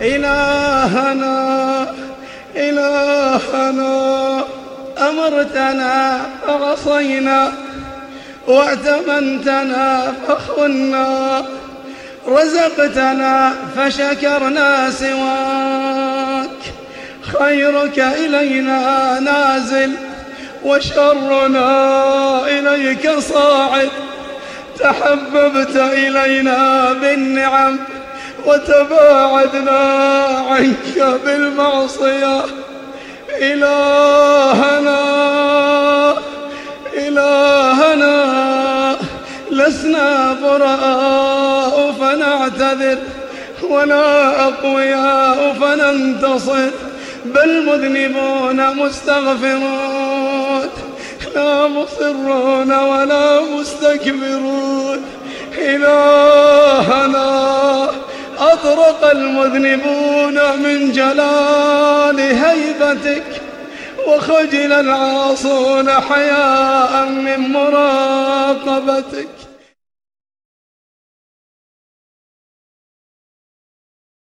إلهنا إلهنا أمرتنا فعصينا وأتمنتنا فخنا رزقتنا فشكرنا سواك. خيرك إلينا نازل وشرنا إليك صاعد. تحببت إلينا بالنعم وتباعدنا عنك بالمعصية. إلهنا إلهنا لسنا براء فنعتذر ولا أقوياء فننتصر. بل مذنبون مستغفرون لا مصرون ولا مستكبرون. إلهنا أطرق المذنبون من جلال هيبتك وخجل العاصون حياء من مراقبتك.